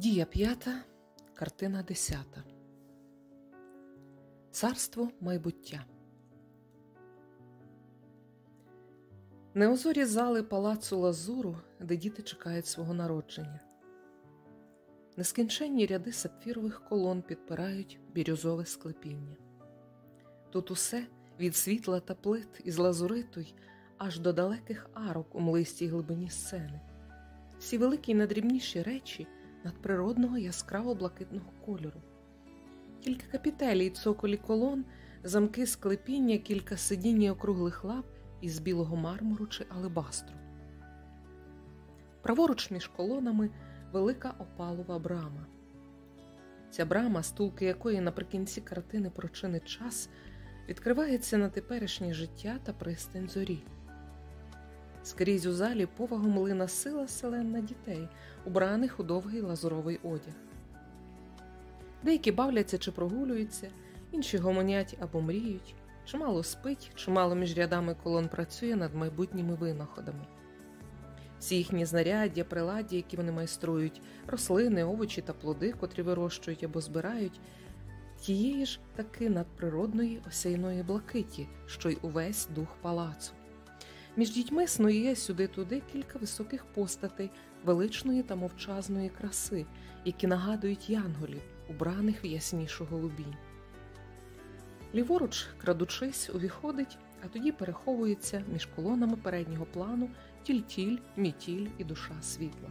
Дія п'ята, картина десята. Царство майбуття. Неозорі зали палацу Лазуру, де діти чекають свого народження. Нескінченні ряди сапфірових колон підпирають бірюзове склепіння. Тут усе від світла та плит із лазуриту й аж до далеких арок у млистій глибині сцени. Всі великі й надрібніші речі надприродного яскраво блакитного кольору. Кілька капітелій, цоколі колон, замки склепіння, кілька сидінь і округлих лап із білого мармуру чи алебастру. Праворуч між колонами велика опалова брама. Ця брама, стулки якої наприкінці картини прочинить час, відкривається на теперішнє життя та пристань зорі. Скрізь у залі повагом лина сила селенна дітей, убраних у довгий лазуровий одяг. Деякі бавляться чи прогулюються, інші гомонять або мріють, чимало спить, чимало між рядами колон працює над майбутніми винаходами. Всі їхні знаряддя, приладдя, які вони майструють, рослини, овочі та плоди, котрі вирощують або збирають, тієї ж таки надприродної осяйної блакиті, що й увесь дух палацу. Між дітьми снує сюди-туди кілька високих постатей величної та мовчазної краси, які нагадують янголів, убраних в яснішу голубінь. Ліворуч, крадучись, увіходить, а тоді переховується між колонами переднього плану тільтіль, мітіль і душа світла.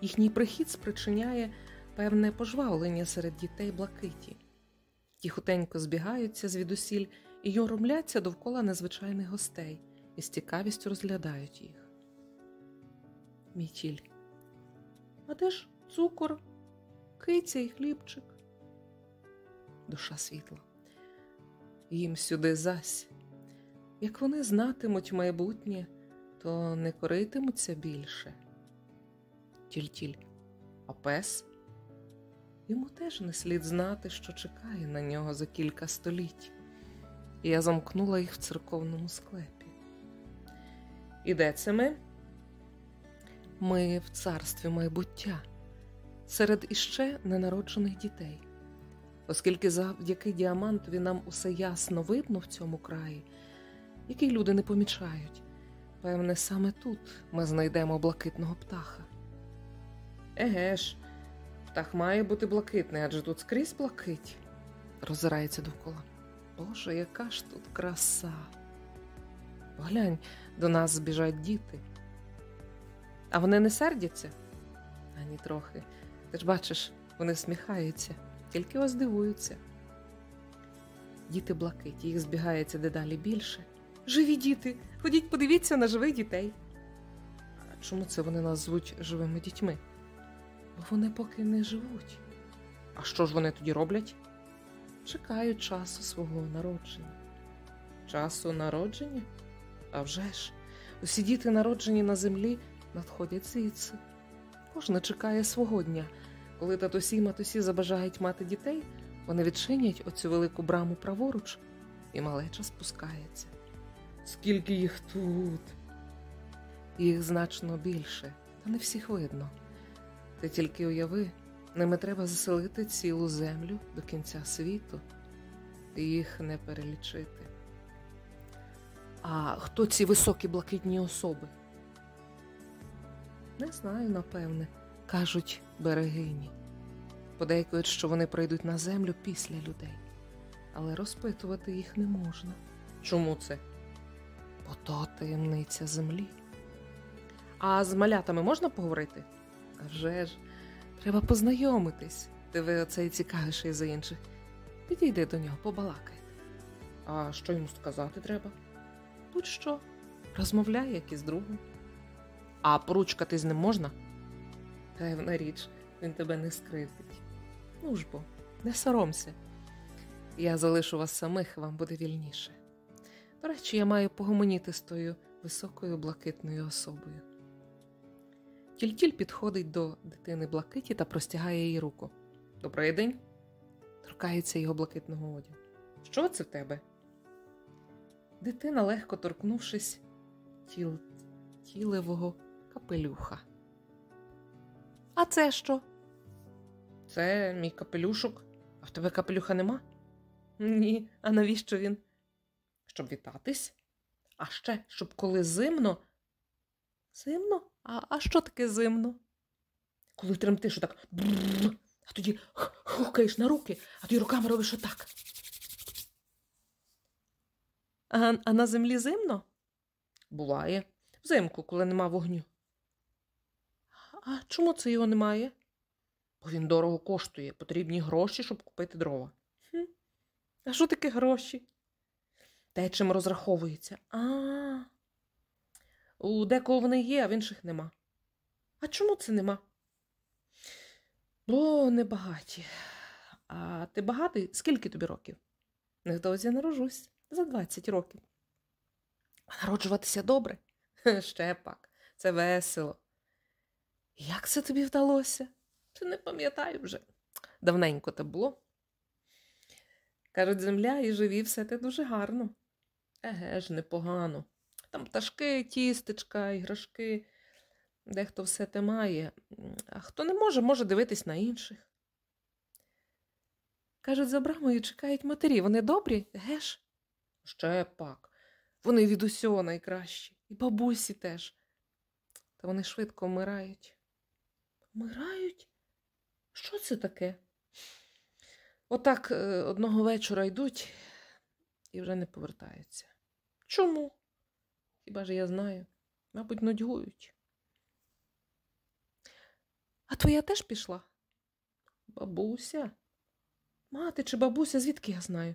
Їхній прихід спричиняє певне пожвавлення серед дітей блакиті. Ті хутенько збігаються звідусіль і юромляться довкола незвичайних гостей і з цікавістю розглядають їх. Мітіль. А де ж цукор, киця і хлібчик? Душа світла. Їм сюди зась. Як вони знатимуть майбутнє, то не коритимуться більше. Тіль-тіль. А пес? Йому теж не слід знати, що чекає на нього за кілька століть. І я замкнула їх в церковному склепі. І де це ми? Ми в царстві майбуття, серед іще ненароджених дітей. Оскільки завдяки діамантові нам усе ясно видно в цьому краї, який люди не помічають, певне, саме тут ми знайдемо блакитного птаха. Еге ж, птах має бути блакитний, адже тут скрізь блакить, роззирається довкола. Боже, яка ж тут краса! Поглянь, до нас збіжать діти. А вони не сердяться? Ані трохи. Ти ж бачиш, вони сміхаються, тільки ось дивуються. Діти блакиті, їх збігається дедалі більше. Живі діти! Ходіть, подивіться на живих дітей. А чому це вони нас звуть живими дітьми? Бо вони поки не живуть. А що ж вони тоді роблять? Чекають часу свого народження. Часу народження? А вже ж, усі діти, народжені на землі, надходять звідси. Кожна чекає свого дня. Коли татусі й матусі забажають мати дітей, вони відчинять оцю велику браму праворуч, і малеча спускається. Скільки їх тут? Їх значно більше, та не всіх видно. Ти тільки уяви, ними треба заселити цілу землю до кінця світу, їх не перелічити. А хто ці високі блакитні особи? Не знаю, напевне, кажуть берегині. Подейкують, що вони прийдуть на землю після людей, але розпитувати їх не можна. Чому це? Бо то таємниця землі. А з малятами можна поговорити? А вже ж, треба познайомитись, ти ви оцей цікавіший за інших. Підійди до нього, побалакай. А що йому сказати треба? Будь-що, розмовляй, як із другом. А поручкати з ним можна? Певна річ, він тебе не скривдить. Ну ж бо, не соромся. Я залишу вас самих, вам буде вільніше. До речі, я маю погомоніти з тою високою блакитною особою. Тільтіль підходить до дитини блакиті та простягає їй руку. Добрий день. Торкається його блакитного одягу. Що це в тебе? Дитина, легко торкнувшись тіл... тілевого капелюха. А це що? Це мій капелюшок. А в тебе капелюха нема? Ні, а навіщо він? Щоб вітатись? А ще, щоб коли зимно. Зимно? А а що таке зимно? Коли тремтиш отак, а тоді хукаєш на руки, а тоді руками робиш отак. А, а на землі зимно? Буває. Взимку, коли нема вогню. А чому це його немає? Бо він дорого коштує. Потрібні гроші, щоб купити дрова. Хм. А що таке гроші? Те, чим розраховується. А. У декого вони є, а в інших нема. А чому це нема? Бо небагаті. А ти багатий? Скільки тобі років? Невдовзі народжусь за 20 років. А народжуватися добре? Ще пак, це весело. Як це тобі вдалося? Ти не пам'ятаю вже. Давненько те було. Кажуть, земля і живі все те дуже гарно. Еге ж, непогано. Там пташки, тістечка, іграшки, дехто все те має, а хто не може, може дивитись на інших. Кажуть, за брамою чекають матері. Вони добрі, геш? Ще пак. Вони від усього найкращі. І бабусі теж. Та вони швидко вмирають. Вмирають? Що це таке? Отак е, одного вечора йдуть і вже не повертаються. Чому? Хіба ж я знаю? Мабуть, нудьгують. А твоя теж пішла? Бабуся? Мати чи бабуся, звідки я знаю?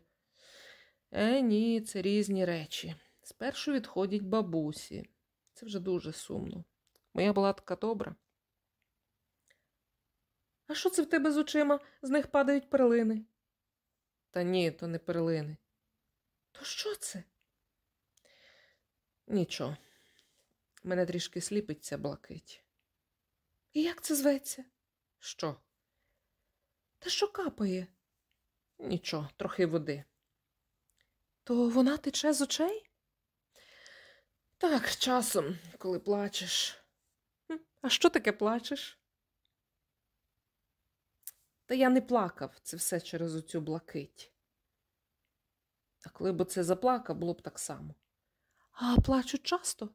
Е, ні, це різні речі. Спершу відходять бабусі. Це вже дуже сумно. Моя була така добра. А що це в тебе з очима? З них падають перлини? Та ні, то не перлини. То що це? Нічого. Мене трішки сліпиться блакить. І як це зветься? Що? Та що капає? Нічого, трохи води. То вона тече з очей? Так, часом, коли плачеш. А що таке плачеш? Та я не плакав це все через оцю блакить. А коли б це заплакав, було б так само. А плачуть часто?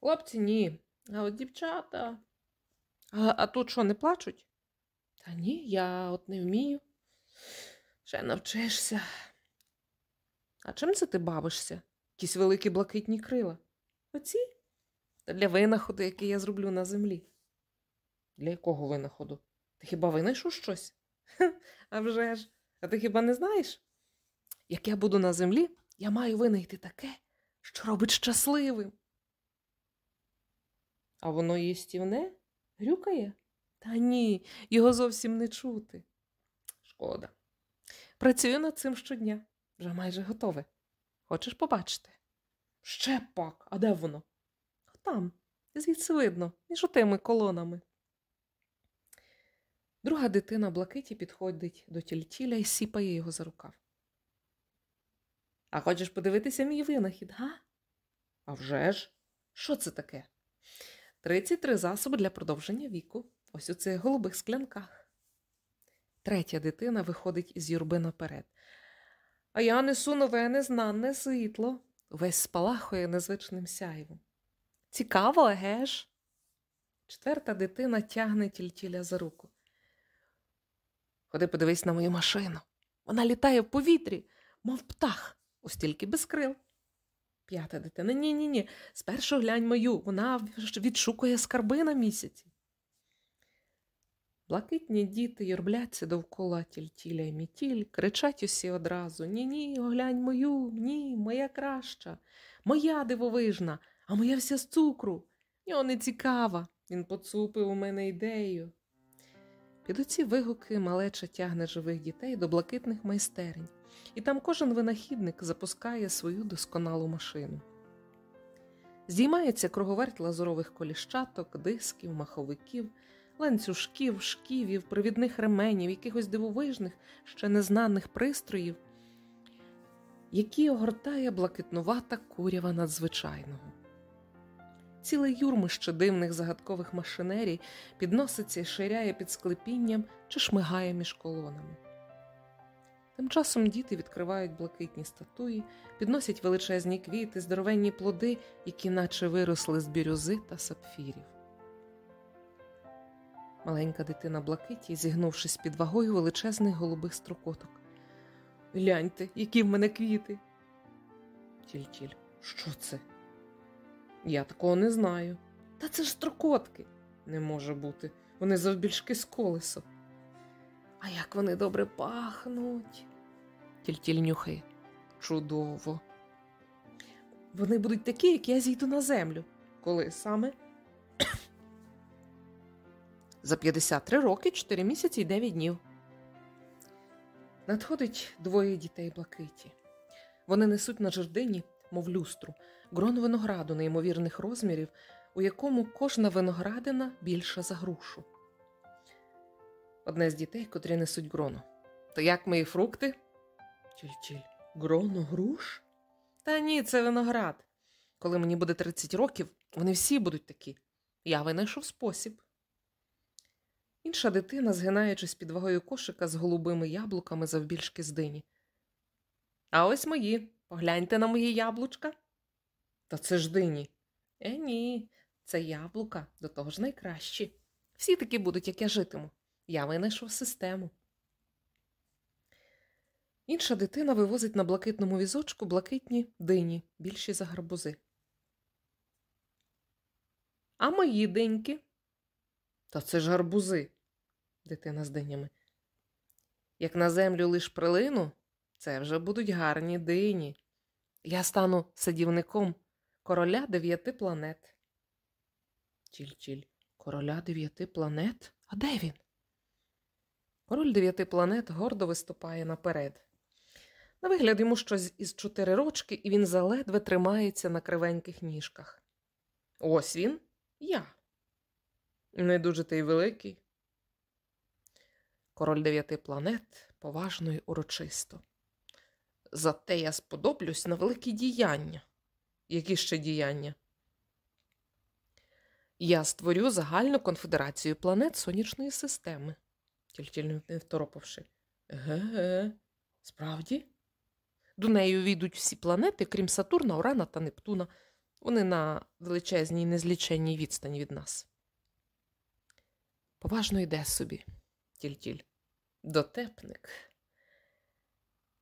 Хлопці, ні. А от дівчата. А, а тут що, не плачуть? Та ні, я от не вмію. Ще навчишся. А чим це ти бавишся? Якісь великі блакитні крила? Оці? Та для винаходу, який я зроблю на землі. Для якого винаходу? Ти хіба винайшов щось? А вже ж, а ти хіба не знаєш? Як я буду на землі, я маю винайти таке, що робить щасливим. А воно їстівне? Грюкає? Та ні, його зовсім не чути. Шкода. Працюю над цим щодня, вже майже готове. Хочеш побачити? Ще пак, а де воно? Там, звідси видно, між отими колонами. Друга дитина блакиті підходить до тільтіля і сіпає його за рукав. А хочеш подивитися мій винахід, га? «А вже ж! Що це таке? 33 засоби для продовження віку. Ось у цих голубих склянках. Третя дитина виходить із юрби наперед. А я несу нове незнанне світло, увесь спалахує незвичним сяйвом. Цікаво, еге ж? Четверта дитина тягне тільтіля за руку. Ходи подивись на мою машину. Вона літає в повітрі, мов птах, устільки без крил. П'ята дитина. Ні, ні, ні. Спершу глянь мою, вона відшукує скарби на місяці. Блакитні діти юрбляться довкола тільтіля й мітіль, кричать усі одразу Ні, ні, оглянь мою, ні, моя краща, моя дивовижна, а моя вся з цукру. Його не цікава. Він поцупив у мене ідею. Під оці вигуки малеча тягне живих дітей до блакитних майстерень, і там кожен винахідник запускає свою досконалу машину. Здіймається круговерть лазурових коліщаток, дисків, маховиків, ланцюжків, шківів, провідних ременів, якихось дивовижних, ще незнаних пристроїв, які огортає блакитнувата курява надзвичайного. Ціле юрмище дивних загадкових машинерій підноситься і ширяє під склепінням чи шмигає між колонами. Тим часом діти відкривають блакитні статуї, підносять величезні квіти, здоровенні плоди, які наче виросли з бірюзи та сапфірів. Маленька дитина блакиті, зігнувшись під вагою величезних голубих строкоток. Гляньте, які в мене квіти. Тіль-тіль, що це? Я такого не знаю. Та це ж строкотки. Не може бути. Вони завбільшки з колесо. А як вони добре пахнуть. Тіль-тіль нюхає. Чудово. Вони будуть такі, як я зійду на землю. Коли саме? За 53 роки, 4 місяці і 9 днів. Надходить двоє дітей блакиті. Вони несуть на жердині, мов люстру, грон винограду неймовірних розмірів, у якому кожна виноградина більша за грушу. Одне з дітей, котрі несуть грону. То як мої фрукти? Тіль-тіль. Гроно груш? Та ні, це виноград. Коли мені буде 30 років, вони всі будуть такі. Я винайшов спосіб. Інша дитина, згинаючись під вагою кошика з голубими яблуками завбільшки з дині. А ось мої. Погляньте на мої яблучка. Та це ж дині. Е, ні, це яблука, до того ж найкращі. Всі такі будуть, як я житиму. Я винайшов систему. Інша дитина вивозить на блакитному візочку блакитні дині, більші за гарбузи. А мої деньки? Та це ж гарбузи, дитина з динями. Як на землю лиш прилину, це вже будуть гарні дині. Я стану садівником короля дев'яти планет. Тіль-тіль, короля дев'яти планет? А де він? Король дев'яти планет гордо виступає наперед. На вигляд йому щось із чотири рочки, і він заледве тримається на кривеньких ніжках. Ось він, я. Не дуже ти й великий. Король дев'яти планет поважно й урочисто. Зате я сподоблюсь на великі діяння. Які ще діяння? Я створю загальну конфедерацію планет сонячної системи, тільки не второпавши. Ге-ге, справді? До неї увійдуть всі планети, крім Сатурна, Урана та Нептуна. Вони на величезній незліченній відстані від нас. Поважно йде собі, тіль-тіль. Дотепник.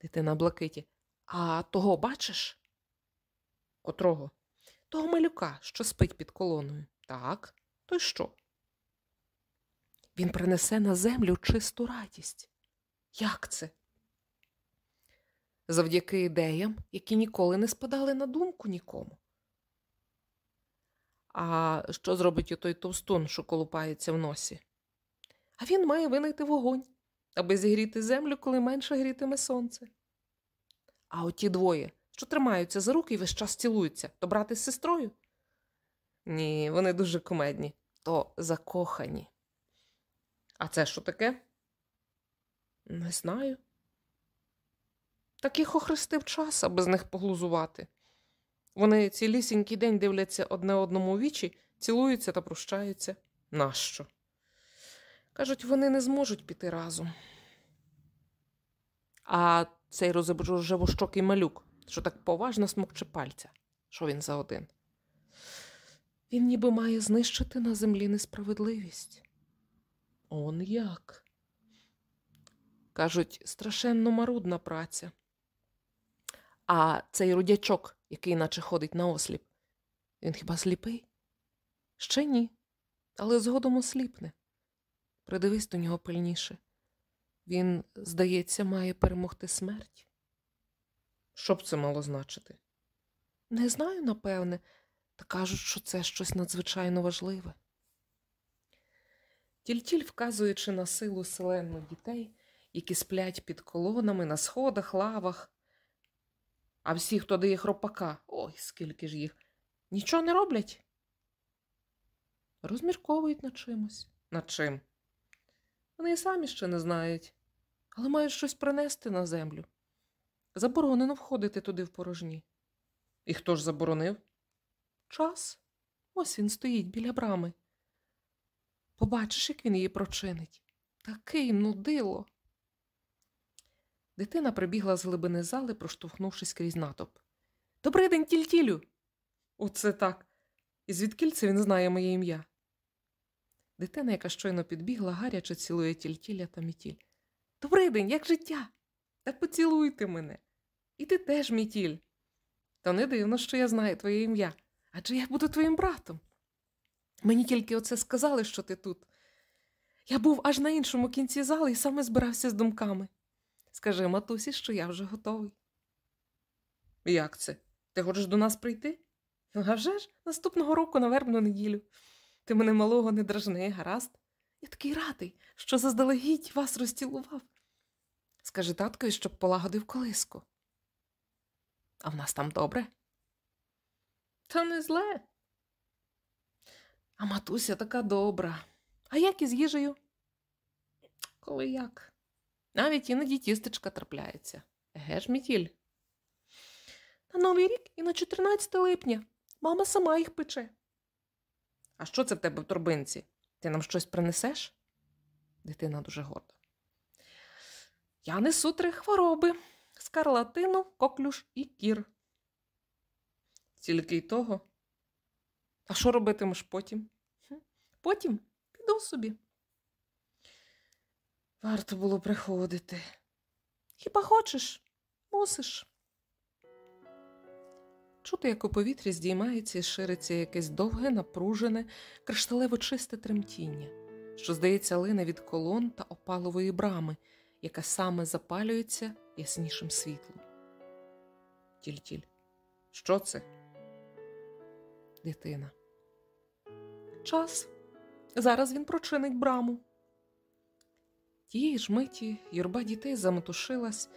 Дитина блакиті. А того бачиш? Котрого? Того малюка, що спить під колоною. Так, то й що? Він принесе на землю чисту радість. Як це? Завдяки ідеям, які ніколи не спадали на думку нікому. А що зробить отой товстун, що колупається в носі? А він має винайти вогонь, аби зігріти землю, коли менше грітиме сонце. А оті двоє, що тримаються за руки і весь час цілуються, то брати з сестрою? Ні, вони дуже кумедні, то закохані. А це що таке? Не знаю. Так їх охрестив час, аби з них поглузувати. Вони цілісінький день дивляться одне одному у вічі, цілуються та прощаються. Нащо? Кажуть, вони не зможуть піти разом. А цей розжевощокий малюк, що так поважно смокче пальця. Що він за один? Він ніби має знищити на землі несправедливість. Он як? Кажуть, страшенно марудна праця. А цей рудячок, який наче ходить на осліп, він хіба сліпий? Ще ні, але згодом осліпне. Придивись до нього пильніше. Він, здається, має перемогти смерть. Що б це мало значити? Не знаю, напевне, та кажуть, що це щось надзвичайно важливе. Тільтіль, вказуючи на силу селену дітей, які сплять під колонами на сходах, лавах, а всі, хто дає хропака, ой, скільки ж їх, нічого не роблять. Розмірковують над чимось. Над чим? Вони і самі ще не знають, але мають щось принести на землю. Заборонено входити туди в порожні. І хто ж заборонив? Час. Ось він стоїть біля брами. Побачиш, як він її прочинить. Такий нудило. Дитина прибігла з глибини зали, проштовхнувшись крізь натовп. Добрий день, тільтілю. Оце так. І звідкіль це він знає моє ім'я? Дитина, яка щойно підбігла, гаряче цілує тільтіля та мітіль. Добрий день, як життя? Та поцілуйте мене. І ти теж, мітіль. Та не дивно, що я знаю твоє ім'я, адже я буду твоїм братом. Мені тільки оце сказали, що ти тут. Я був аж на іншому кінці зали і саме збирався з думками. Скажи матусі, що я вже готовий. Як це? Ти хочеш до нас прийти? «Ну, А вже ж наступного року на вербну неділю. Ти мене малого не дражни, гаразд. Я такий радий, що заздалегідь вас розцілував. Скажи таткові, щоб полагодив колиску. А в нас там добре? Та не зле. А матуся така добра. А як із їжею? Коли як? Навіть іноді тістечка трапляється. Еге ж, мітіль. На Новий рік і на 14 липня. Мама сама їх пече. А що це в тебе в торбинці? Ти нам щось принесеш? Дитина дуже горда. Я несу три хвороби скарлатину, коклюш і кір. Тільки й того. А що робитимеш потім? Потім піду собі. Варто було приходити. Хіба хочеш, мусиш. Чути, як у повітрі здіймається і шириться якесь довге, напружене, кришталево чисте тремтіння, що, здається, лине від колон та опалової брами, яка саме запалюється яснішим світлом. Тіль-тіль. Що це? Дитина. Час. Зараз він прочинить браму. Тієї ж миті юрба дітей заметушилась.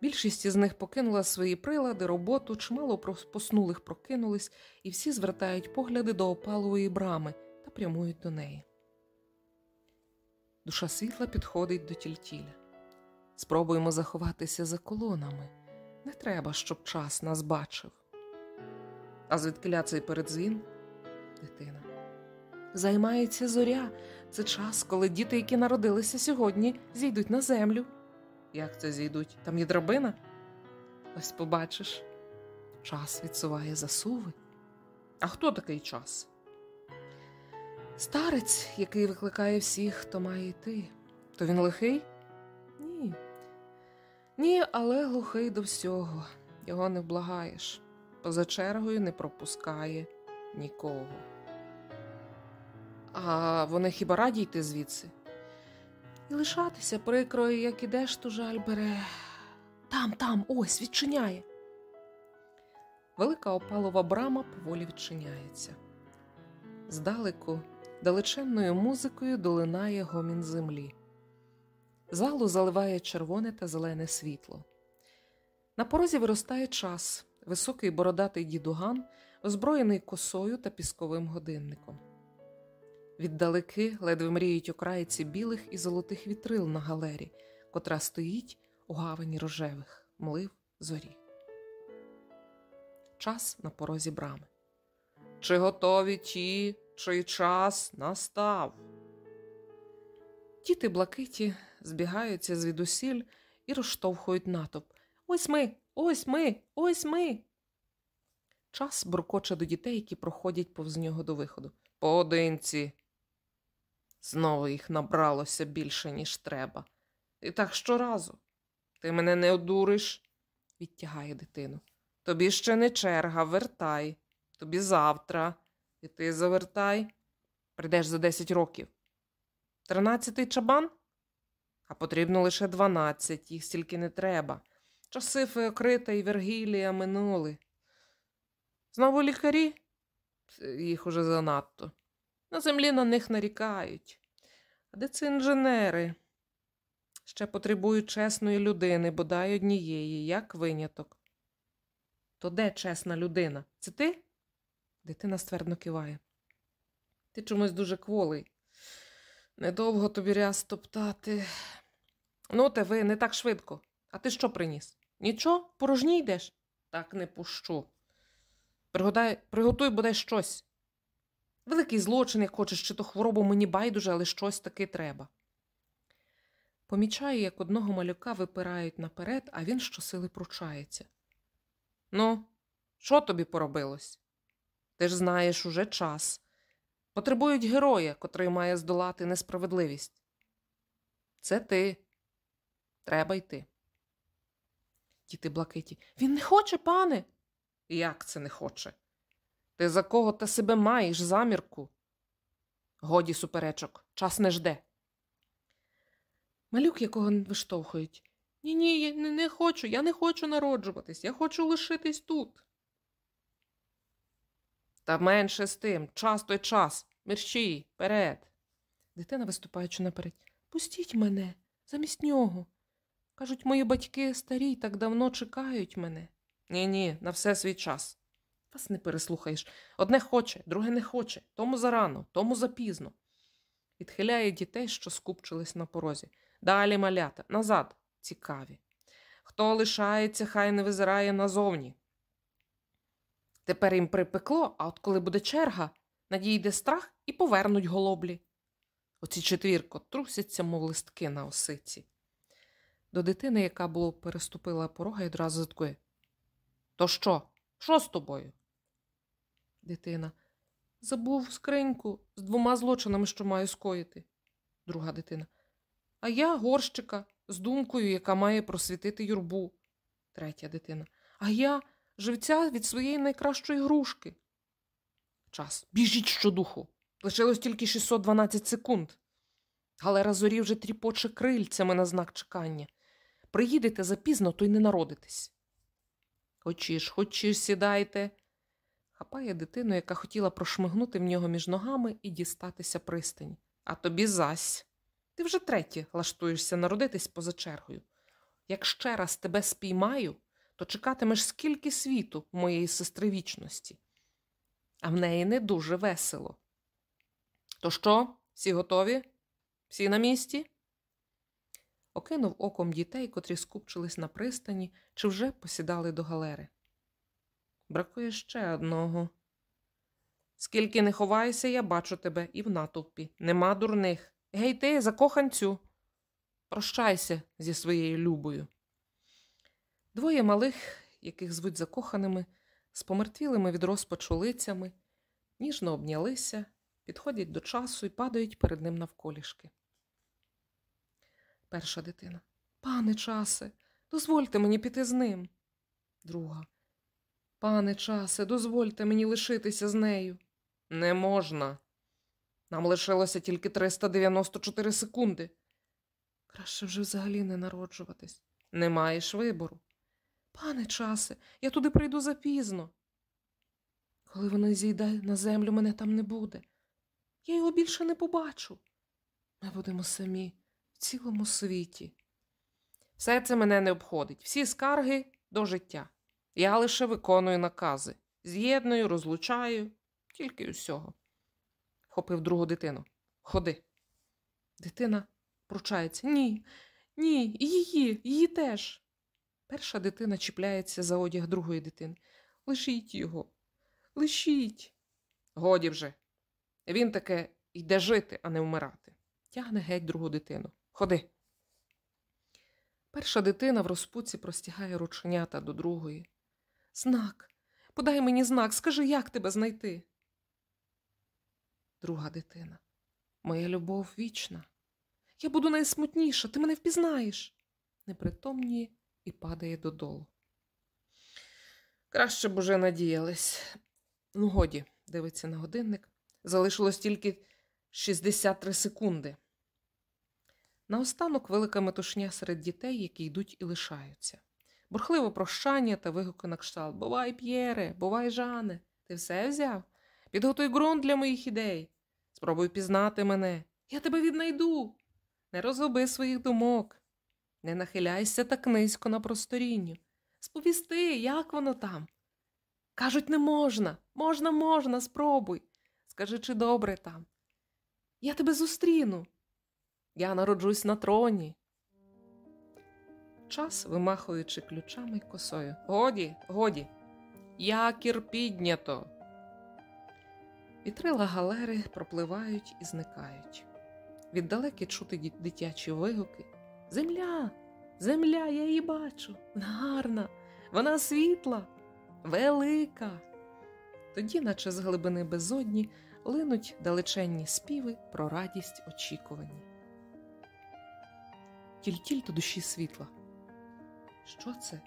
Більшість із них покинула свої прилади, роботу, чимало поснулих прокинулись, і всі звертають погляди до опалової брами та прямують до неї. Душа світла підходить до тільтіля. Спробуємо заховатися за колонами. Не треба, щоб час нас бачив. А звідкиля цей передзвін? Дитина. Займається зоря. Це час, коли діти, які народилися сьогодні, зійдуть на землю. Як це зійдуть? Там є драбина? Ось побачиш. Час відсуває засуви. А хто такий час? Старець, який викликає всіх, хто має йти. То він лихий? Ні. Ні, але глухий до всього. Його не вблагаєш. Поза чергою не пропускає нікого. А вони хіба раді йти звідси? І лишатися прикрою, як ідеш, то жаль бере. Там, там, ось відчиняє. Велика опалова брама поволі відчиняється. Здалеку, далеченною музикою долинає гомін землі. Залу заливає червоне та зелене світло. На порозі виростає час, високий бородатий дідуган, озброєний косою та пісковим годинником. Віддалеки ледве мріють окраїці білих і золотих вітрил на галері, котра стоїть у гавані рожевих, млив зорі. Час на порозі брами. Чи готові ті, чий час настав? Діти блакиті збігаються звідусіль і розштовхують натовп. Ось ми, ось ми, ось ми. Час буркоче до дітей, які проходять повз нього до виходу. Поодинці. Знову їх набралося більше, ніж треба. І так щоразу. Ти мене не одуриш, відтягає дитину. Тобі ще не черга, вертай. Тобі завтра. І ти завертай. Прийдеш за десять років. Тринадцятий чабан? А потрібно лише дванадцять, їх стільки не треба. Часи Феокрита і Вергілія минули. Знову лікарі? Їх уже занадто. На землі на них нарікають. А де це інженери? Ще потребують чесної людини, бодай однієї, як виняток. То де чесна людина? Це ти? Дитина ствердно киває. Ти чомусь дуже кволий. Недовго тобі ряс топтати. Ну, те ви не так швидко. А ти що приніс? Нічого, порожній йдеш? Так не пущу. Пригодай, приготуй бодай щось. Великий злочин, як хочеш, чи то хворобу мені байдуже, але щось таки треба. Помічаю, як одного малюка випирають наперед, а він щосили пручається. Ну, що тобі поробилось? Ти ж знаєш уже час. Потребують героя, котрий має здолати несправедливість. Це ти. Треба йти. Діти блакиті. Він не хоче, пане. Як це не хоче? Ти за кого ти себе маєш замірку? Годі суперечок, час не жде. Малюк, якого виштовхують. Ні, ні, я не, не хочу, я не хочу народжуватись, я хочу лишитись тут. Та менше з тим, час той час, мерщій, перед. Дитина, виступаючи наперед. Пустіть мене, замість нього. Кажуть, мої батьки старі так давно чекають мене. Ні, ні, на все свій час. Вас не переслухаєш. Одне хоче, друге не хоче, тому зарано, тому запізно. Відхиляє дітей, що скупчились на порозі. Далі малята, назад, цікаві. Хто лишається, хай не визирає назовні. Тепер їм припекло, а от коли буде черга, надійде страх і повернуть голоблі. Оці четвірко трусяться, мов листки на осиці. До дитини, яка було переступила порога, і одразу заткує. То що? Що з тобою? Дитина. Забув скриньку з двома злочинами, що маю скоїти. Друга дитина. А я горщика з думкою, яка має просвітити юрбу. Третя дитина. А я живця від своєї найкращої грушки. Час. Біжіть щодуху. Лишилось тільки 612 секунд. Галера зорі вже тріпоче крильцями на знак чекання. Приїдете запізно, то й не народитесь. Хочеш, хочеш, сідайте. Хапає дитину, яка хотіла прошмигнути в нього між ногами і дістатися пристані. А тобі зась. Ти вже третє лаштуєшся народитись поза чергою. Як ще раз тебе спіймаю, то чекатимеш скільки світу моєї сестри вічності. А в неї не дуже весело. То що, всі готові? Всі на місці? Окинув оком дітей, котрі скупчились на пристані, чи вже посідали до галери. Бракує ще одного. Скільки не ховайся, я бачу тебе і в натовпі. Нема дурних. Гей, ти, закоханцю. Прощайся зі своєю любою. Двоє малих, яких звуть закоханими, з помертвілими від розпачу лицями, ніжно обнялися, підходять до часу і падають перед ним навколішки. Перша дитина. Пане часе, дозвольте мені піти з ним. Друга. Пане часе, дозвольте мені лишитися з нею. Не можна. Нам лишилося тільки 394 секунди. Краще вже взагалі не народжуватись. Не маєш вибору. Пане часе, я туди прийду запізно. Коли воно зійде на землю, мене там не буде. Я його більше не побачу. Ми будемо самі в цілому світі. Все це мене не обходить. Всі скарги до життя. Я лише виконую накази. З'єдную, розлучаю, тільки усього. Хопив другу дитину. Ходи. Дитина пручається. Ні, ні, її, її теж. Перша дитина чіпляється за одяг другої дитини. Лишіть його, лишіть. Годі вже. Він таке йде жити, а не вмирати. Тягне геть другу дитину. Ходи. Перша дитина в розпуці простягає рученята до другої. Знак. Подай мені знак, скажи, як тебе знайти. Друга дитина. Моя любов вічна. Я буду найсмутніша, ти мене впізнаєш. Непритомніє і падає додолу. Краще б уже надіялись. Ну, годі, дивиться на годинник. Залишилось тільки 63 секунди. Наостанок велика метушня серед дітей, які йдуть і лишаються. Бурхливо прощання та вигуки на кшталт Бувай, П'єре, бувай, Жане, ти все взяв? Підготуй ґрунт для моїх ідей. Спробуй пізнати мене. Я тебе віднайду. Не розгуби своїх думок. Не нахиляйся так низько на просторінню. Сповісти, як воно там. Кажуть, не можна. Можна, можна, спробуй. Скажи, чи добре там. Я тебе зустріну. Я народжусь на троні. Час, вимахуючи ключами й косою. Годі, годі, якір піднято. Вітрила галери пропливають і зникають. Віддалеки чути дитячі вигуки. Земля! Земля, я її бачу. Гарна, вона світла, велика. Тоді, наче з глибини безодні, линуть далеченні співи про радість очікування. Тільтіль до душі світла. Що це?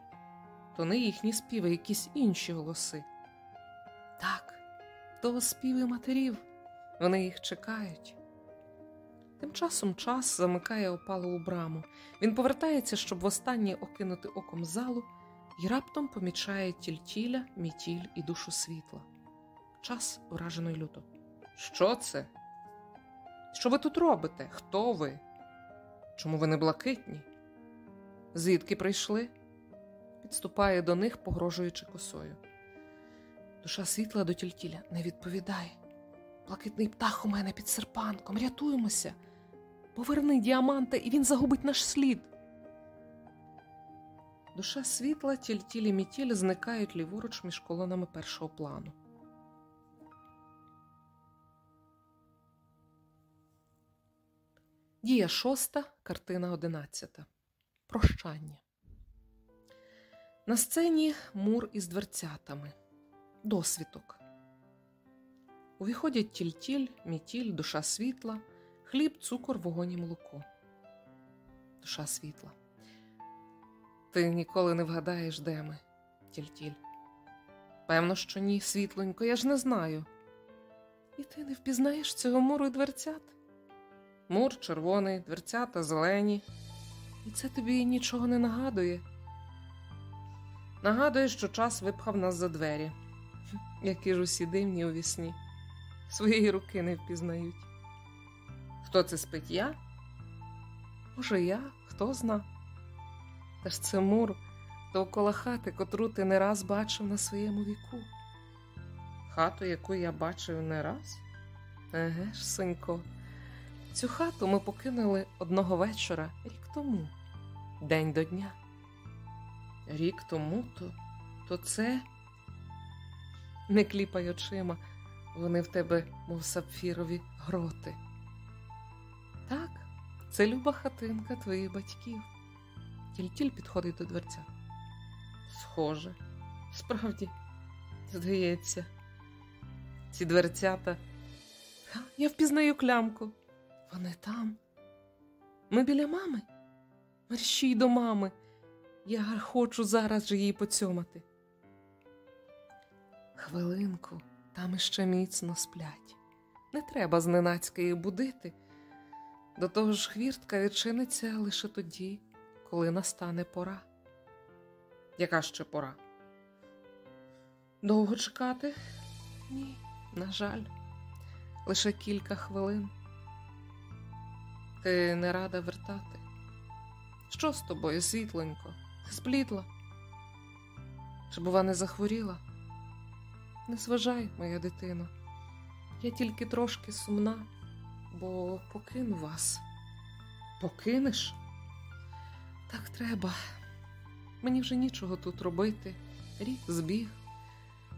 То не їхні співи, якісь інші голоси. Так, то співи матерів. Вони їх чекають. Тим часом час замикає опалову браму. Він повертається, щоб востаннє окинути оком залу, і раптом помічає тільтіля, мітіль і душу світла. Час уражено й люто. Що це? Що ви тут робите? Хто ви? Чому ви не блакитні? Звідки прийшли? Підступає до них, погрожуючи косою. Душа світла до тільтіля не відповідає. Блакитний птах у мене під серпанком. Рятуємося. Поверни діаманта, і він загубить наш слід. Душа світла, тільтіль і мітіль зникають ліворуч між колонами першого плану. Дія шоста, картина одинадцята. Прощання. На сцені мур із дверцятами. Досвідок. Увіходять тільтіль, мітіль, душа світла, хліб, цукор, вогонь і молоко. Душа світла. Ти ніколи не вгадаєш, де ми, тільтіль. Певно, що ні, світлонько, я ж не знаю. І ти не впізнаєш цього муру й дверцят? Мур червоний, дверцята зелені. І це тобі нічого не нагадує. Нагадує, що час випхав нас за двері, які ж усі дивні у вісні. Своєї руки не впізнають. Хто це спить я? Може, я, хто зна. Та ж це мур довкола хати, котру ти не раз бачив на своєму віку. Хату, яку я бачив не раз? Еге ж, синько. Цю хату ми покинули одного вечора рік тому, день до дня. Рік тому, то, то це не кліпай очима, вони в тебе, мов сапфірові гроти. Це люба хатинка твоїх батьків. Тільтіль підходить до дверця. Схоже, справді, здається, ці дверцята. Я впізнаю клямку. Вони там. Ми біля мами. Мерщій до мами. Я хочу зараз же її поцьомати. Хвилинку, там іще міцно сплять. Не треба зненацька їх будити. До того ж, хвіртка відчиниться лише тоді, коли настане пора. Яка ще пора? Довго чекати? Ні, на жаль, лише кілька хвилин. Ти не рада вертати. Що з тобою, світленько? Сплітла? Чи, бува, не захворіла? Не зважай, моя дитино. Я тільки трошки сумна, бо покину вас. Покинеш? Так треба. Мені вже нічого тут робити. Рік збіг.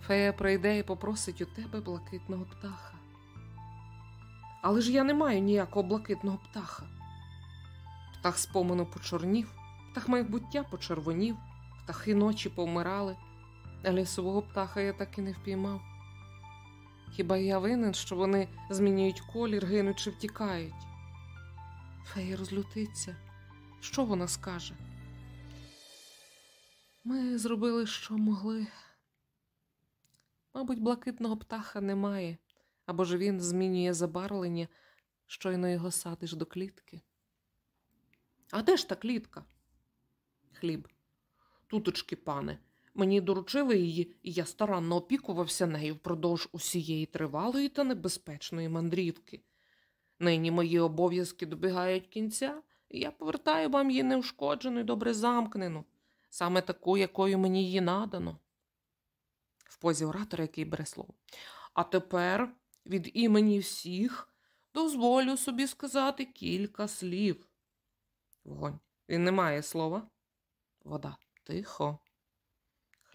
Фея прийде і попросить у тебе блакитного птаха. Але ж я не маю ніякого блакитного птаха. Птах спомину почорнів, птах майбуття почервонів, птахи ночі повмирали, а лісового птаха я так і не впіймав. Хіба я винен, що вони змінюють колір, гинуть чи втікають? Фея розлютиться. Що вона скаже? Ми зробили, що могли. Мабуть, блакитного птаха немає, або ж він змінює забарвлення, щойно його садиш до клітки. А де ж та клітка? Хліб. Туточки, пане, мені доручили її, і я старанно опікувався нею впродовж усієї тривалої та небезпечної мандрівки. Нині мої обов'язки добігають кінця, і я повертаю вам її неушкоджену і добре замкнену, саме таку, якою мені її надано. В позі оратора, який бере слово. А тепер від імені всіх дозволю собі сказати кілька слів. Вогонь. Він не має слова. Вода. Тихо.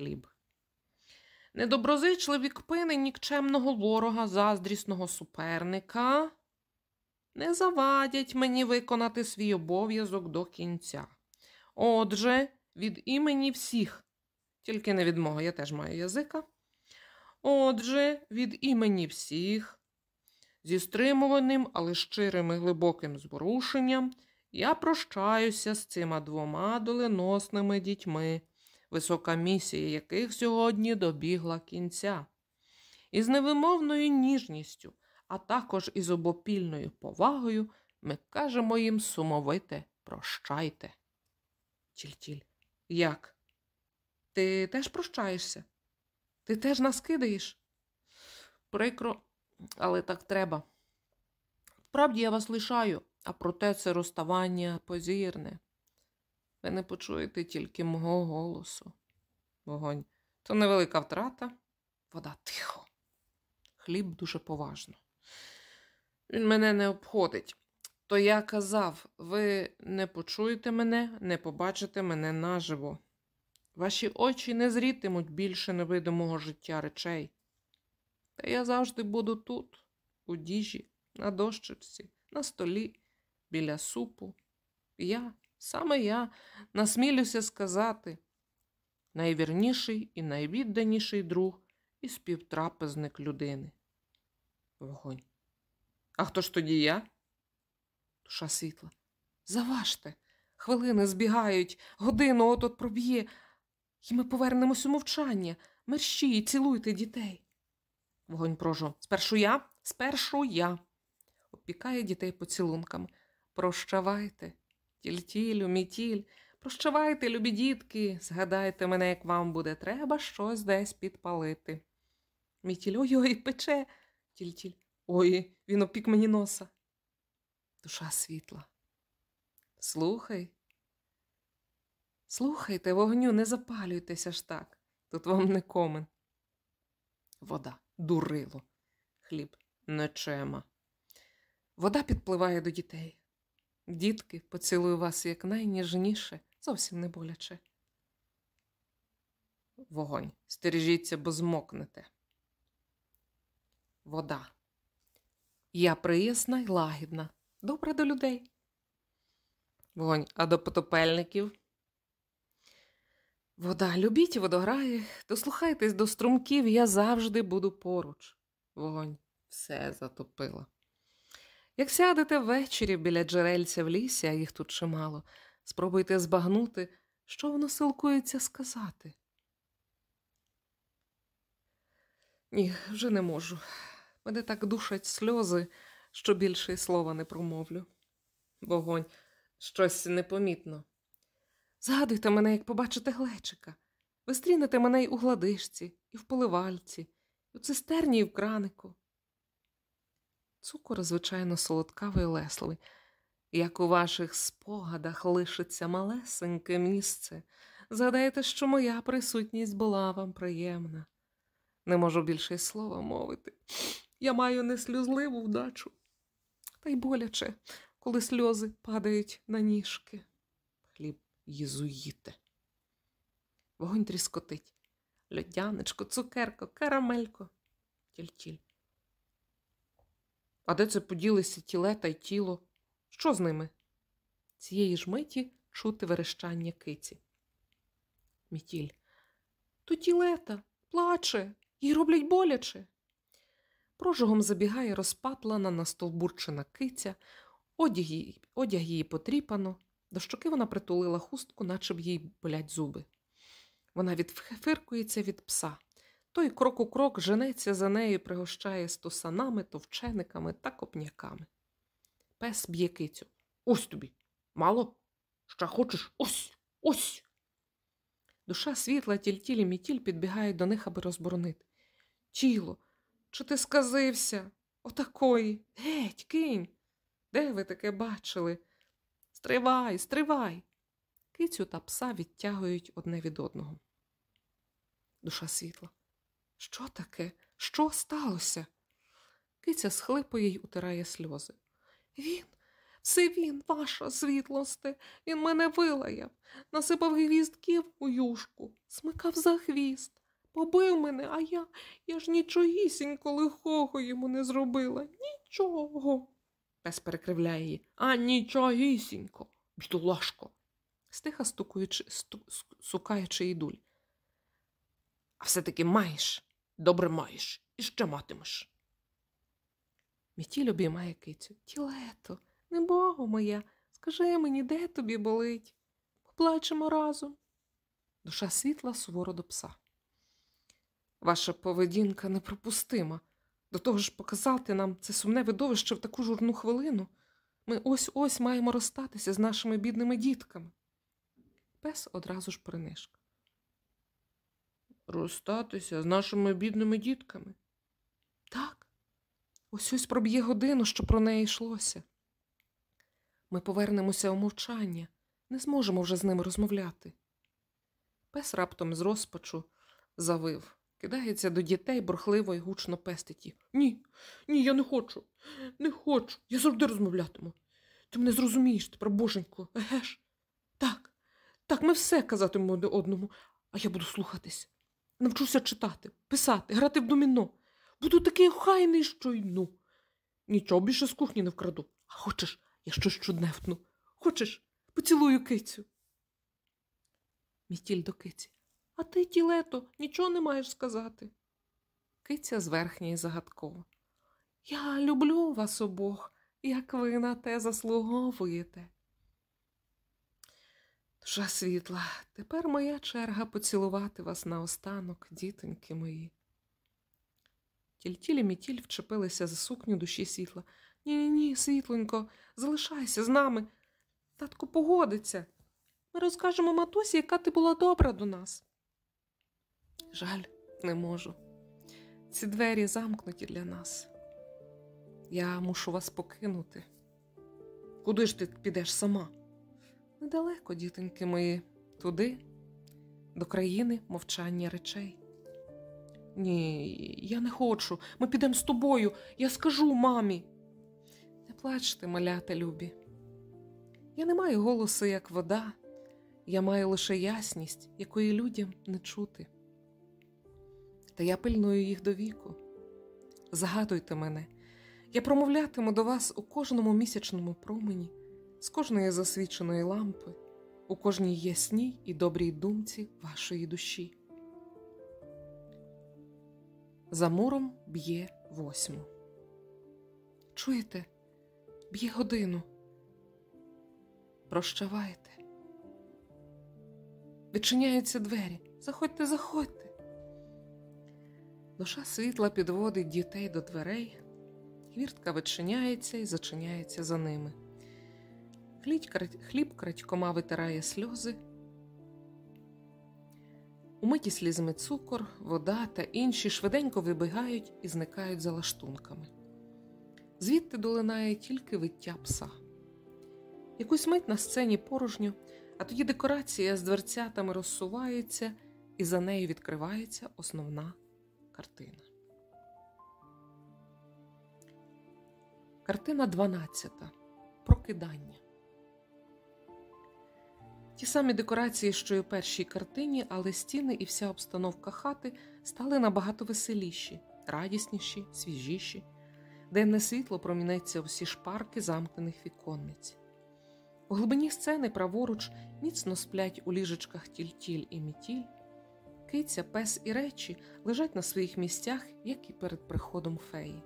Хліб. Недоброзичливі кпини нікчемного ворога, заздрісного суперника не завадять мені виконати свій обов'язок до кінця. Отже, від імені всіх, тільки не від мого, я теж маю язика. Отже, від імені всіх, зі стримуваним, але щирим і глибоким зворушенням, я прощаюся з цими двома доленосними дітьми, висока місія яких сьогодні добігла кінця. І з невимовною ніжністю, а також із обопільною повагою ми кажемо їм сумовите прощайте. Тіль-тіль, як? Ти теж прощаєшся? Ти теж нас кидаєш? Прикро, але так треба. Справді я вас лишаю, а проте це розставання позірне. Ви не почуєте тільки мого голосу. Вогонь. То невелика втрата, вода тихо. Хліб дуже поважно. Він мене не обходить. То я казав, ви не почуєте мене, не побачите мене наживо. Ваші очі не зрітимуть більше невидимого життя речей. Та я завжди буду тут, у діжі, на дощечці, на столі, біля супу. Я, саме я, насмілюся сказати найвірніший і найвідданіший друг і співтрапезник людини. Вогонь. А хто ж тоді я? Душа світла. Заважте, хвилини збігають, годину от-от проб'є, і ми повернемось у мовчання. Мерщі, цілуйте дітей. Вогонь прожо. Спершу я, спершу я. Опікає дітей поцілунками. Прощавайте, тільтілю, мітіль, прощавайте, любі дітки, згадайте мене, як вам буде треба щось десь підпалити. Мітіль ой-ой, пече, тільтіль. Ой, він опік мені носа. Душа світла. Слухай. Слухайте, вогню, не запалюйтеся ж так. Тут вам не комен. Вода, дурило, хліб, нечема. Вода підпливає до дітей. Дітки, поцілую вас якнайніжніше, зовсім не боляче. Вогонь, стережіться, бо змокнете. Вода. Я приясна й лагідна, добра до людей. Вогонь, а до потопельників. Вода, любіть водограї, дослухайтесь до струмків, я завжди буду поруч. Вогонь все затопила. Як сядете ввечері біля джерельця в лісі, а їх тут чимало, спробуйте збагнути, що воно силкується сказати. Ні, вже не можу. Мене так душать сльози, що більше й слова не промовлю. Вогонь, щось непомітно. Згадуйте мене, як побачите глечика. Ви стрінете мене й у гладишці, і в поливальці, і у цистерні, і в кранику. Цукор, звичайно, солодкавий лесливий. Як у ваших спогадах лишиться малесеньке місце, згадайте, що моя присутність була вам приємна. Не можу більше й слова мовити. Я маю неслюзливу вдачу, та й боляче, коли сльози падають на ніжки. Хліб єзуїте. Вогонь тріскотить. Льодянечко, цукерко, карамелько, тіль-тіль. А де це поділися тілета й тіло? Що з ними? Цієї ж миті чути верещання киці. Мітіль. То тілета плаче, їй роблять боляче. Прожогом забігає розпатлана настовбурчена киця, одяг її, одяг її потріпано, до щоки вона притулила хустку, наче б їй болять зуби. Вона відфиркується від пса. Той крок у крок женеться за нею, пригощає стосанами, товчениками та копняками. Пес б'є кицю. Ось тобі. Мало? Ще хочеш? Ось, ось. Душа світла, тільтіль і мітіль підбігають до них, аби розборонити. Тіло, чи ти сказився? Отакої. Геть, кинь. Де ви таке бачили? Стривай, стривай. Кицю та пса відтягують одне від одного. Душа світла. Що таке? Що сталося? Киця схлипує й утирає сльози. Він, все він, ваша світлосте, він мене вилаяв, насипав гвіздків у юшку, смикав за хвіст, Побив мене, а я я ж нічогісінько лихого йому не зробила. Нічого. Пес перекривляє її. А нічогісінько, бідолашко. Стиха стукуючи, сту, сукаючи ідуль. А все-таки маєш, добре маєш, і ще матимеш. Мітіль обіймає кицю. Тілето, небого моя, скажи мені, де тобі болить? Поплачемо разом. Душа світла суворо до пса. Ваша поведінка неприпустима. До того ж, показати нам це сумне видовище в таку журну хвилину. Ми ось ось маємо розстатися з нашими бідними дітками. Пес одразу ж принишка. Розстатися з нашими бідними дітками? Так, ось ось проб'є годину, що про неї йшлося. Ми повернемося у мовчання, не зможемо вже з ними розмовляти. Пес раптом з розпачу завив, кидається до дітей, бурхливо й гучно пестить їх. Ні, ні, я не хочу, не хочу. Я завжди розмовлятиму. Ти мене зрозумієш тепер, боженько, еге ж? Так, так, ми все казатимемо одному, а я буду слухатись. Навчуся читати, писати, грати в доміно. Буду такий охайний, що й. Нічого більше з кухні не вкраду. А хочеш, я щось чудне втну. Хочеш, поцілую кицю. Мітіль до киці. А ти, тілето, нічого не маєш сказати. Киця з верхньої загадково. Я люблю вас обох, як ви на те заслуговуєте. Душа світла, тепер моя черга поцілувати вас наостанок, дітоньки мої. Тільтіль і мітіль вчепилися за сукню душі світла. Ні, ні, ні, світленько, залишайся з нами. Татко погодиться. Ми розкажемо матусі, яка ти була добра до нас. Жаль, не можу. Ці двері замкнуті для нас. Я мушу вас покинути. Куди ж ти підеш сама? Недалеко, дітоньки мої, туди, до країни мовчання речей. Ні, я не хочу. Ми підемо з тобою. Я скажу мамі. Не плачте, малята любі. Я не маю голосу, як вода, я маю лише ясність, якої людям не чути. Та я пильную їх до віку. Згадуйте мене, я промовлятиму до вас у кожному місячному промені, з кожної засвіченої лампи, у кожній ясній і добрій думці вашої душі. За муром б'є восьму. Чуєте, б'є годину. Прощавайте. Відчиняються двері. Заходьте, заходьте. Душа світла підводить дітей до дверей, хвіртка відчиняється і зачиняється за ними. Хліб крадькома витирає сльози. Умиті слізьми цукор, вода та інші швиденько вибігають і зникають за лаштунками. Звідти долинає тільки виття пса. Якусь мить на сцені порожньо, а тоді декорація з дверцятами розсувається, і за нею відкривається основна картина. Картина 12. Прокидання. Ті самі декорації, що й у першій картині, але стіни і вся обстановка хати стали набагато веселіші, радісніші, свіжіші. Денне світло промінеться усі шпарки замкнених віконниць. У глибині сцени праворуч міцно сплять у ліжечках тільтіль і мітіль. Киця, пес і речі лежать на своїх місцях, як і перед приходом феї.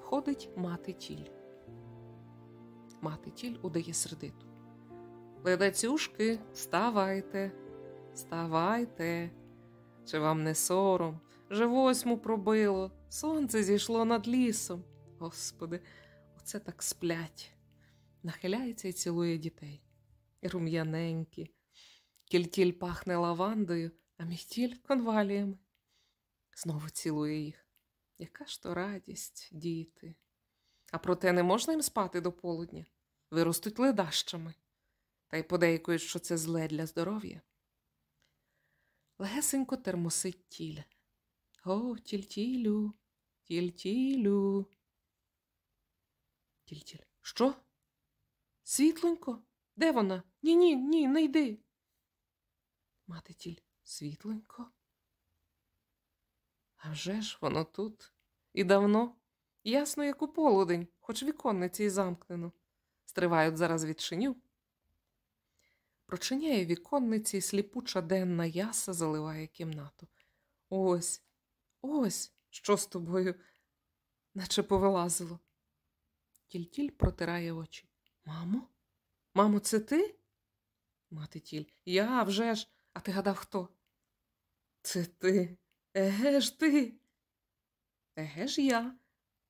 Входить мати тіль. Мати тіль удає сердиту. Ледацюшки, вставайте, вставайте. Чи вам не сором? Вже восьму пробило, сонце зійшло над лісом. Господи, оце так сплять. Нахиляється і цілує дітей. Рум'яненькі. Кільтіль пахне лавандою, а міхтіль конваліями. Знову цілує їх. Яка ж то радість, діти. А проте не можна їм спати до полудня, виростуть ледащами, та й подейкують, що це зле для здоров'я. Легесенько термосить тіль. О, тільтілю, тільтілю. Тільтіль. Що? Світлонько? Де вона? Ні, ні, ні, не йди. Мати тіль світленько. А вже ж воно тут. І давно, ясно, як у полудень, хоч віконниці й замкнено. Стривають зараз відчиню. Прочиняє віконниці, і сліпуча денна яса заливає кімнату. Ось, ось, що з тобою, наче повилазило. Тіль-тіль протирає очі. Мамо? Мамо, це ти? Мати тіль. Я вже ж. А ти гадав хто? Це ти. Еге ж ти. Еге ж я.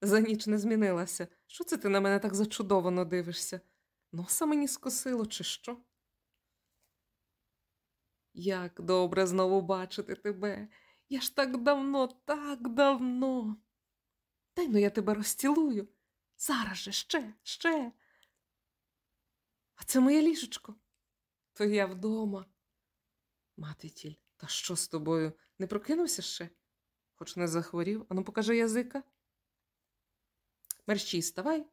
За ніч не змінилася. Що це ти на мене так зачудовано дивишся? Носа мені скосило, чи що? Як добре знову бачити тебе. Я ж так давно, так давно. Дай ну я тебе розцілую. Зараз же ще, ще. А це моє ліжечко. То я вдома. Мати тіль, та що з тобою? Не прокинувся ще? Хоч не захворів, ану покажи язика. Мерщій, ставай,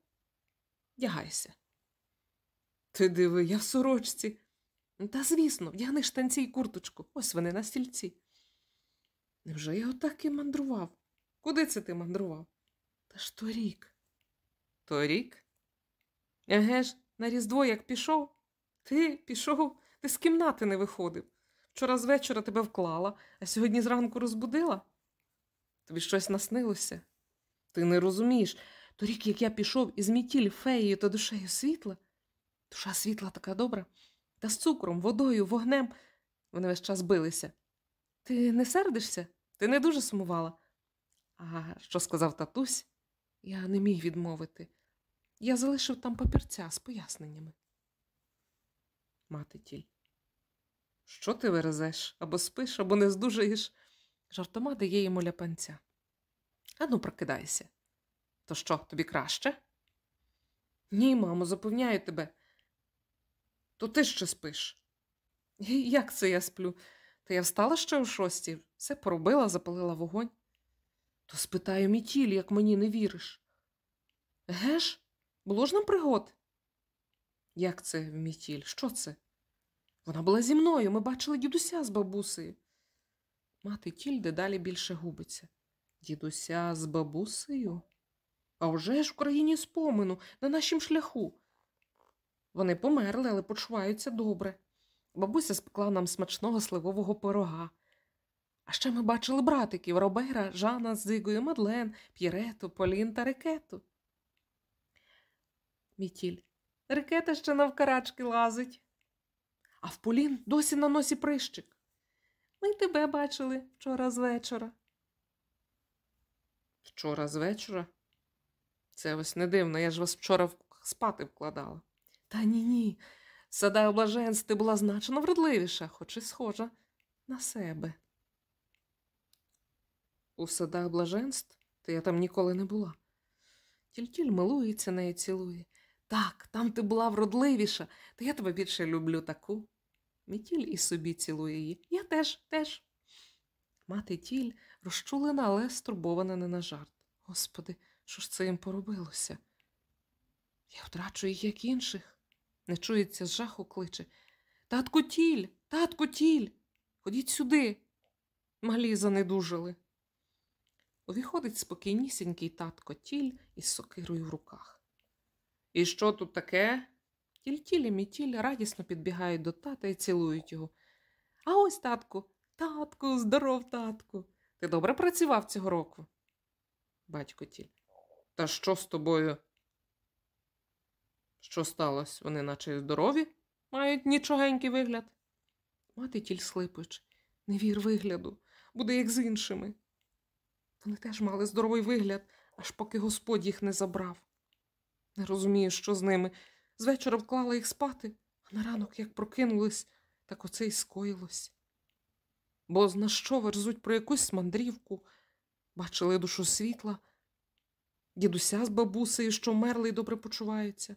вдягайся. Ти диви, я в сорочці. Та, звісно, вдягни штанці й курточку. Ось вони на стільці. Невже я отак і мандрував? Куди це ти мандрував? Та ж торік. Торік? Еге ж, на Різдво як пішов? Ти пішов, ти з кімнати не виходив. Вчора з вечора тебе вклала, а сьогодні зранку розбудила? Тобі щось наснилося? Ти не розумієш. Торік, як я пішов із мітіль феєю та душею світла, душа світла така добра, та з цукром, водою, вогнем вони весь час билися. Ти не сердишся? Ти не дуже сумувала. А що сказав татусь? Я не міг відмовити. Я залишив там папірця з поясненнями. Мати тіль. Що ти вирезеш? Або спиш, або не здужаєш. Жартома дає йому ляпанця. Ану, прокидайся. То що, тобі краще? Ні, мамо, запевняю тебе. То ти ще спиш. Як це я сплю? Та я встала ще о шостій, все поробила, запалила вогонь. То спитаю мітіль, як мені не віриш. Еге ж, було ж нам пригод? Як це мітіль? Що це? Вона була зі мною, ми бачили дідуся з бабусею. Мати тіль дедалі більше губиться. Дідуся з бабусею? А вже ж в країні спомину, на нашім шляху. Вони померли, але почуваються добре. Бабуся спекла нам смачного сливового пирога. А ще ми бачили братиків Робера, Жана з Зигою, Мадлен, П'єрету, Полін та Рикету. Мітіль. Рикета ще навкарачки лазить. А в Полін досі на носі прищик. Ми тебе бачили вчора з вечора. Вчора з вечора? Це ось не дивно, я ж вас вчора спати вкладала. Та ні ні. Сада блаженств ти була значно вродливіша, хоч і схожа на себе. У садах блаженств та я там ніколи не була. Тільтіль милується нею цілує. Так, там ти була вродливіша, та я тебе більше люблю таку. Мітіль і собі цілує її. Я теж, теж. Мати тіль розчулена, але стурбована не на жарт. Господи, що ж це їм поробилося? Я втрачу їх, як інших. Не чується з жаху кличе. Татку тіль, татку тіль, ходіть сюди. Малі занедужали. Увіходить спокійнісінький татко тіль із сокирою в руках. І що тут таке? Тіль-тіль і мітіль радісно підбігають до тата і цілують його. А ось, татку, татку, здоров, татку. Ти добре працював цього року? Батько тіль. Та що з тобою? Що сталося? Вони наче здорові, мають нічогенький вигляд. Мати тіль слипуч. Не вір вигляду, буде як з іншими. Вони теж мали здоровий вигляд, аж поки Господь їх не забрав. Не розумію, що з ними. Звечора вклала їх спати, а на ранок, як прокинулись, так оце й скоїлось. Бо зна що верзуть про якусь мандрівку, бачили душу світла, дідуся з бабусею, що вмерли й добре почуваються.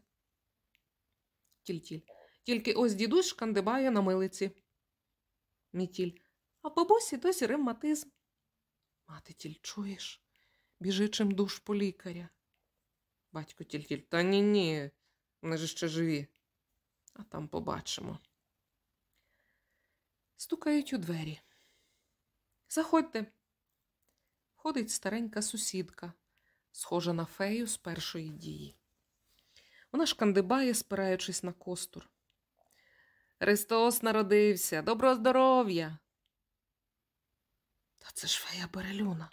Тіль-тіль. Тільки ось дідусь шкандибає на милиці. Мітіль. А бабусі досі ревматизм. Мати тіль, чуєш? Біжи чим душ по лікаря. Батько тіль-тіль. Та ні ні, вони ж ще живі. А там побачимо. Стукають у двері. Заходьте. ходить старенька сусідка, схожа на фею з першої дії. Вона шкандибає, спираючись на костур. Христос народився, доброго здоров'я. Та це ж фея Берелюна.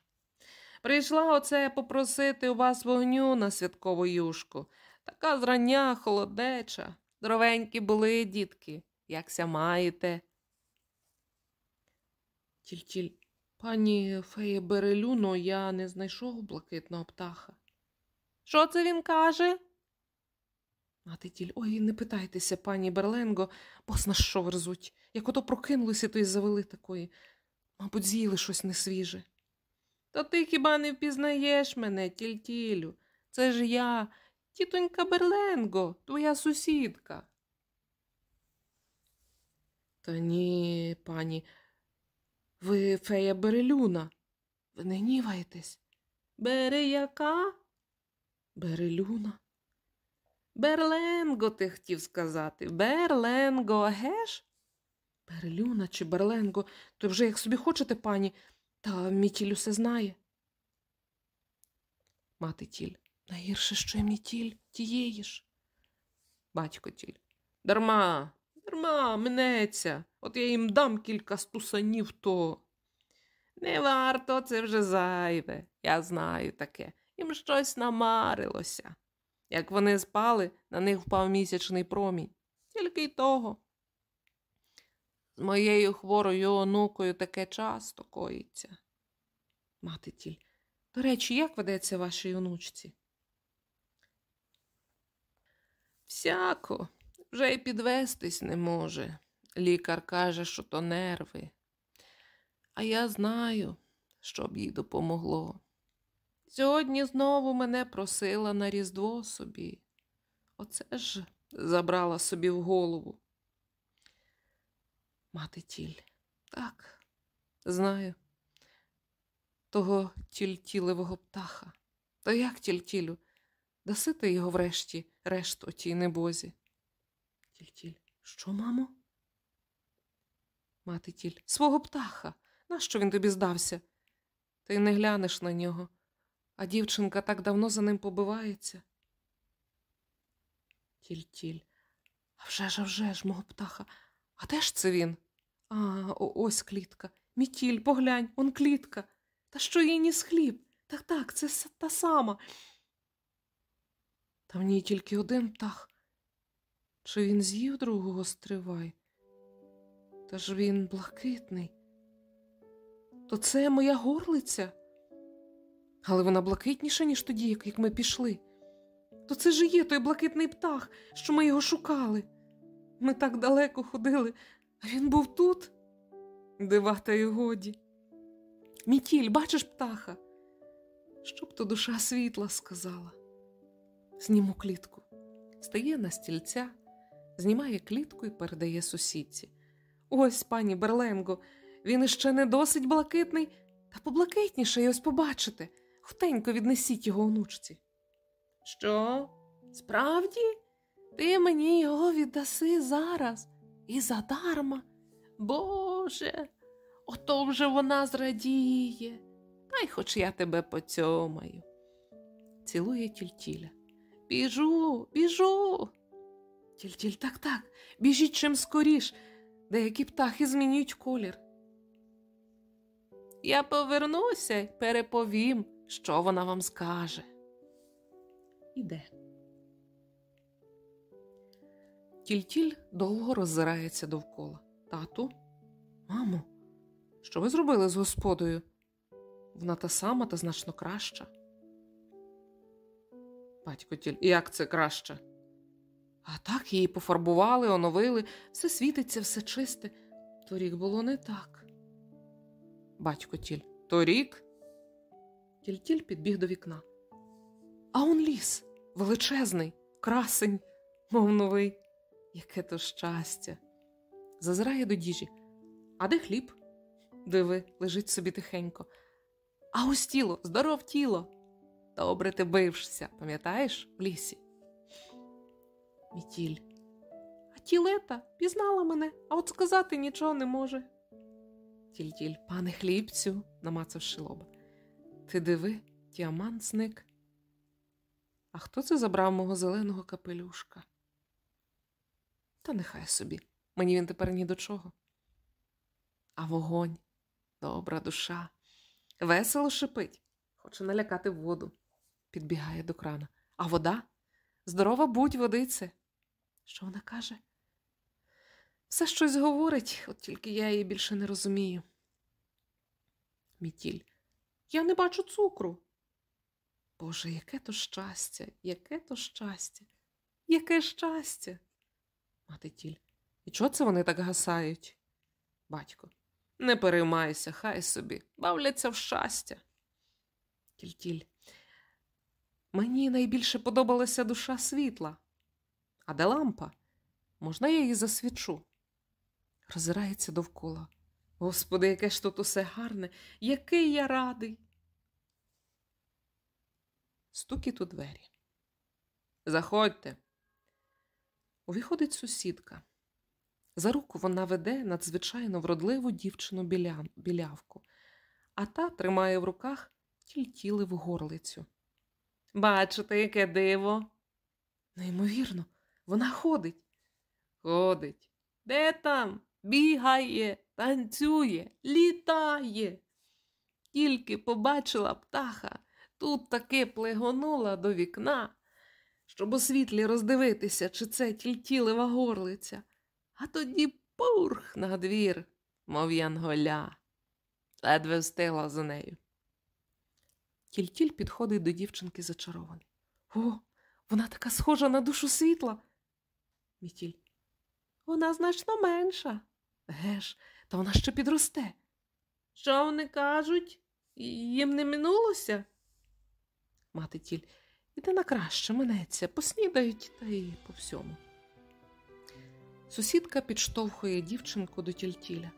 Прийшла оце попросити у вас вогню на святкову юшку. Така зрання холодеча. Здоровенькі були, дітки, якся маєте. Тіль-тіль, пані фея Берелюно, я не знайшов блакитного птаха. Що це він каже? Мати тіль, ой, не питайтеся, пані Берленго, бо на що верзуть. Як ото прокинулися, то й завели такої. Мабуть, з'їли щось несвіже. Та ти хіба не впізнаєш мене, тільтілю? Це ж я, тітонька Берленго, твоя сусідка. Та ні, пані, ви фея Берелюна. Ви не гніваєтесь. Бери яка? Берелюна. Берленго, ти хотів сказати. Берленго, геш? Берлюна чи Берленго, то вже як собі хочете, пані, та мітіль усе знає. Мати тіль, найгірше, що й мітіль, тієї ж. Батько тіль. Дарма, дарма, минеться. От я їм дам кілька стусанів, то. Не варто, це вже зайве. Я знаю таке. Їм щось намарилося. Як вони спали, на них впав місячний промінь. Тільки й того. З моєю хворою онукою таке часто коїться. Мати тіль. До речі, як ведеться вашій онучці? Всяко, вже й підвестись не може. Лікар каже, що то нерви. А я знаю, що б їй допомогло. Сьогодні знову мене просила на Різдво собі. Оце ж забрала собі в голову. Мати тіль. Так, знаю. Того тільтілевого птаха. То як тільтілю? Даси ти його врешті решту отій небозі. Тільтіль. Що, мамо? Мати тіль. Свого птаха. Нащо він тобі здався? Ти не глянеш на нього а дівчинка так давно за ним побивається. Тіль-тіль. А вже ж, а вже ж, мого птаха. А де ж це він? А, ось клітка. Мітіль, поглянь, он клітка. Та що їй ніс хліб? Так так, це та сама. Та в ній тільки один птах. Чи він з'їв другого стривай? Та ж він блакитний. То це моя горлиця але вона блакитніша, ніж тоді, як ми пішли. То це ж є той блакитний птах, що ми його шукали. Ми так далеко ходили, а він був тут. Дива та й годі. Мітіль, бачиш птаха? Щоб то душа світла сказала. Зніму клітку. Стає на стільця, знімає клітку і передає сусідці. Ось, пані Берленго, він іще не досить блакитний, та поблакитніше ось побачите. Хутенько віднесіть його онучці. Що? Справді? Ти мені його віддаси зараз і задарма. Боже, ото вже вона зрадіє. Дай хоч я тебе поцьомаю. Цілує тільтіля. Біжу, біжу. Тільтіль так так, біжіть чим скоріш. Деякі птахи змінюють колір. Я повернуся й переповім що вона вам скаже. Іде. Тільтіль довго роззирається довкола. Тату, мамо, що ви зробили з господою? Вона та сама та значно краща. Батько тіль, як це краще? А так її пофарбували, оновили, все світиться, все чисте. Торік було не так. Батько тіль, торік Тільтіль підбіг до вікна. А он ліс величезний, красень, мов новий. Яке то щастя. Зазирає до діжі. А де хліб? Диви, лежить собі тихенько. А ось тіло, здоров тіло. Добре ти бившся, пам'ятаєш, в лісі? Мітіль. А тілета пізнала мене, а от сказати нічого не може. Тільтіль, пане хлібцю, намацавши лоба. Ти диви, діамант зник. А хто це забрав мого зеленого капелюшка? Та нехай собі, мені він тепер ні до чого. А вогонь, добра душа, весело шипить, хоче налякати воду, підбігає до крана. А вода? Здорова будь, водице. Що вона каже? Все щось говорить, от тільки я її більше не розумію. Мітіль, я не бачу цукру. Боже, яке то щастя, яке то щастя, яке щастя. Мати тіль. І чого це вони так гасають? Батько. Не переймайся, хай собі, бавляться в щастя. Тіль-тіль. Мені найбільше подобалася душа світла. А де лампа? Можна я її засвічу? Розирається довкола. Господи, яке ж тут усе гарне, який я радий. Стукіт у двері. Заходьте. Увіходить сусідка. За руку вона веде надзвичайно вродливу дівчину біля... білявку, а та тримає в руках тільтіливу горлицю. Бачите, яке диво? Неймовірно, вона ходить. Ходить. Де там? Бігає, танцює, літає. Тільки побачила птаха, тут таки плегонула до вікна, щоб у світлі роздивитися, чи це тільтілива горлиця, а тоді пурх на двір, мов янголя, ледве встигла за нею. Тільтіль підходить до дівчинки зачарований. О, вона така схожа на душу світла. Мітіль. Вона значно менша. Геш, та вона ще підросте. Що вони кажуть? Їм не минулося? Мати тіль, іде на краще, минеться, поснідають та й по всьому. Сусідка підштовхує дівчинку до тільтіля.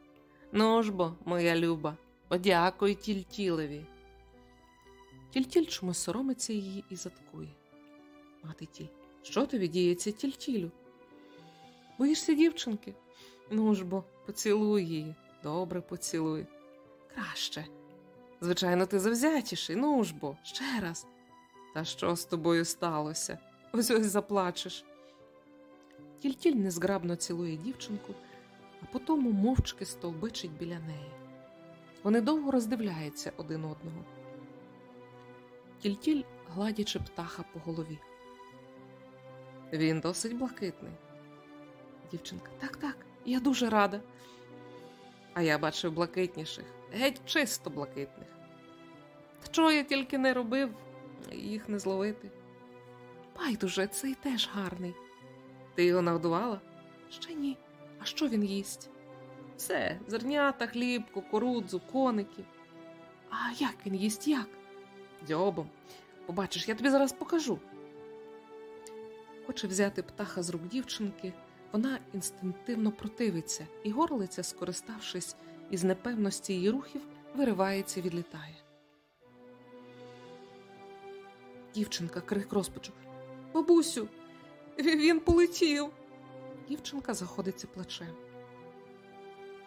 Ну ж бо, моя люба, подякуй тільтілеві. Тільтіль чомусь соромиться її і заткує. Мати тіль, що тобі діється тільтілю? Боїшся дівчинки? Ну ж бо, поцілуй її, добре поцілуй. Краще. Звичайно, ти завзятіший, ну ж бо, ще раз. Та що з тобою сталося? Ось ось заплачеш. Тільтіль незграбно цілує дівчинку, а потім мовчки стовбичить біля неї. Вони довго роздивляються один одного. Тільтіль гладячи птаха по голові. Він досить блакитний. Дівчинка, так, так, я дуже рада. А я бачив блакитніших, геть чисто блакитних. Чого я тільки не робив, їх не зловити. Байдуже, цей теж гарний. Ти його нагодувала? Ще ні. А що він їсть? Все, зернята, хліб, кукурудзу, коники. А як він їсть як? Дзьобом. Побачиш, я тобі зараз покажу. Хоче взяти птаха з рук дівчинки, вона інстинктивно противиться, і горлиця, скориставшись із непевності її рухів, виривається і відлітає. Дівчинка крик розпачу. Бабусю, він полетів. Дівчинка заходиться плачем.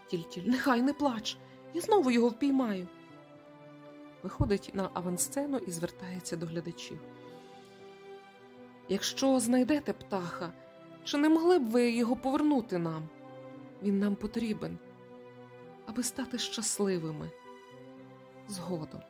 Тільтіль, нехай не плач, я знову його впіймаю. Виходить на авансцену і звертається до глядачів. Якщо знайдете птаха, чи не могли б ви його повернути нам? Він нам потрібен, аби стати щасливими згодом.